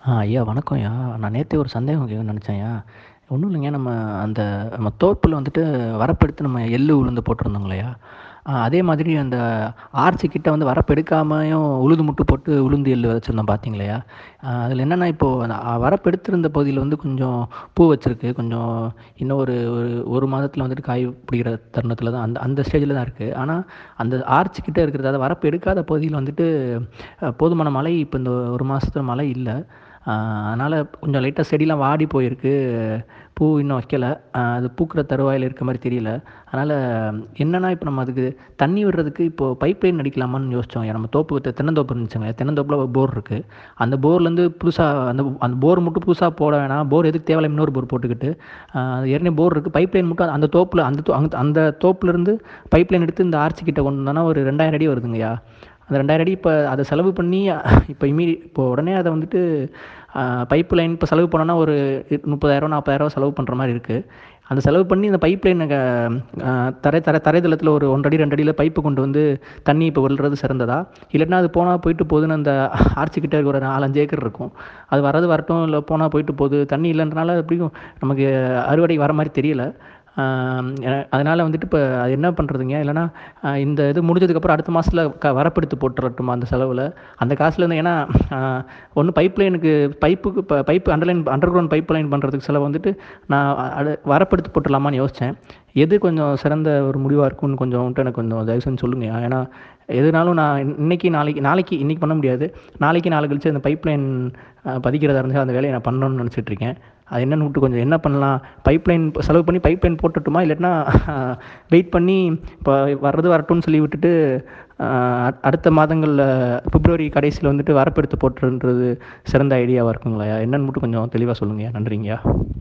ஆ ஐயா வணக்கம்யா நான் நேற்றே ஒரு சந்தேகம் கேட்கணும்னு நினச்சேன்யா ஒன்றும் இல்லைங்க நம்ம அந்த நம்ம தோப்பில் வந்துட்டு வரப்பெடுத்து நம்ம எள்ளு உளுந்து போட்டிருந்தோங்களையா அதே மாதிரி அந்த ஆர்ச்சி கிட்ட வந்து வரப்பெடுக்காமையும் உழுது முட்டு போட்டு உளுந்து எள்ளு வச்சுருந்தோம் பார்த்தீங்களையா அதில் என்னென்னா இப்போது வரப்பெடுத்திருந்த பகுதியில் வந்து கொஞ்சம் பூ வச்சுருக்கு. கொஞ்சம் இன்னும் ஒரு ஒரு ஒரு மாதத்தில் வந்துட்டு காய் பிடிக்கிற தருணத்தில் தான் அந்த அந்த ஸ்டேஜில் தான் இருக்குது ஆனால் அந்த ஆர்ச்சி கிட்ட இருக்கிறது வரப்பு எடுக்காத பகுதியில் வந்துட்டு போதுமான மழை இப்போ இந்த ஒரு மாதத்துல மழை இல்லை. அதனால் கொஞ்சம் லைட்டாக செடிலாம் வாடி போயிருக்கு. பூ இன்னும் வைக்கலை. அது பூக்கிற தருவாயில் இருக்க மாதிரி தெரியல. அதனால் என்னென்னா இப்போ நம்ம அதுக்கு தண்ணி விடுறதுக்கு இப்போது பைப் லைன் அடிக்கலாமான்னு யோசித்தோம் நம்ம தோப்பு தென்னந்தோப்பு இருந்துச்சுங்களே தென்னந்தோப்பில் ஒரு போர் இருக்குது அந்த போர்லேருந்து புதுசாக அந்த அந்த போர் மட்டும் புதுசாக போட வேணாம். போர் எதுக்கு தேவையில்ல இன்னொரு போர் போட்டுக்கிட்டு. அது ஏற்கனவே போர் இருக்குது பைப் லைன் மட்டும் அந்த தோப்பில் அந்த தோ- அந்த- அந்த தோப்புலேருந்து பைப் லைன் எடுத்து இந்த ஆர்ச்சி கிட்ட கொண்டு வந்தோன்னா ஒரு ரெண்டாயிரம் அடி வருதுங்கய்யா. அந்த ரெண்டாயிரம் அடி இப்போ அதை செலவு பண்ணி இப்போ இமீடி இப்போ உடனே அதை வந்துட்டு பைப் லைன் இப்போ செலவு பண்ணோன்னா ஒரு முப்பதாயிரம் நாற்பதாயிரம் செலவு பண்ணுற மாதிரி இருக்குது அந்த செலவு பண்ணி இந்த பைப் லைன் தரை தரை தரைதளத்தில் ஒரு ஒன்றடி ரெண்டடியில் பைப்பு கொண்டு வந்து தண்ணி இப்போ விழுறது சிறந்ததா? இல்லைன்னா அது போனால் போயிட்டு போகுதுன்னு அந்த ஆர்ச்சிக்கிட்டே இருக்கிற ஒரு நாலஞ்சு ஏக்கர் இருக்கும். அது வர்றது வரட்டும் இல்லை போனால் போயிட்டு போகுது தண்ணி இல்லைன்றனால எப்படியும் நமக்கு அறுவடை வர மாதிரி தெரியல. அதனால் வந்துட்டு இப்போ அது என்ன பண்ணுறதுங்க இல்லைன்னா இந்த இது முடிஞ்சதுக்கப்புறம் அடுத்த மாதத்தில் க வரப்படுத்து போட்டுறட்டுமா அந்த செலவில்? அந்த காசுலேருந்து ஏன்னா ஒன்று பைப் லைனுக்கு பைப்புக்கு இப்போ pipe underline underground pipe line பண்ணுறதுக்கு செலவு வந்துட்டு நான் அடு வரப்படுத்து போட்டுடலாமான்னு யோசித்தேன் எது கொஞ்சம் சிறந்த ஒரு முடிவாக இருக்கும்னு கொஞ்சம் வந்துட்டு எனக்கு கொஞ்சம் தயவு செஞ்சு சொல்லுங்க. ஏன்னா எதுனாலும் நான் இன்னைக்கு நாளைக்கு நாளைக்கு இன்றைக்கி பண்ண முடியாது. நாளைக்கு நாளை கழிச்சு அந்த பைப் லைன் பதிக்கிறதா இருந்துச்சு அந்த வேலையை நான் பண்ணணும்னு நினச்சிட்ருக்கேன் அது என்னென்னு விட்டு கொஞ்சம் என்ன பண்ணலாம்? பைப்லைன் செலவு பண்ணி பைப்லைன் போட்டுட்டுமா? இல்லைன்னா வெயிட் பண்ணி இப்போ வர்றது வரட்டும்னு சொல்லி விட்டுட்டு அடுத்த மாதங்களில் பிப்ரவரி கடைசியில் வந்துட்டு வரப்பெடுத்து போட்டுன்றது சிறந்த ஐடியாவாக இருக்குங்களா? என்னென்னு மட்டும் கொஞ்சம் தெளிவாக சொல்லுங்கய்யா. நன்றிங்கய்யா.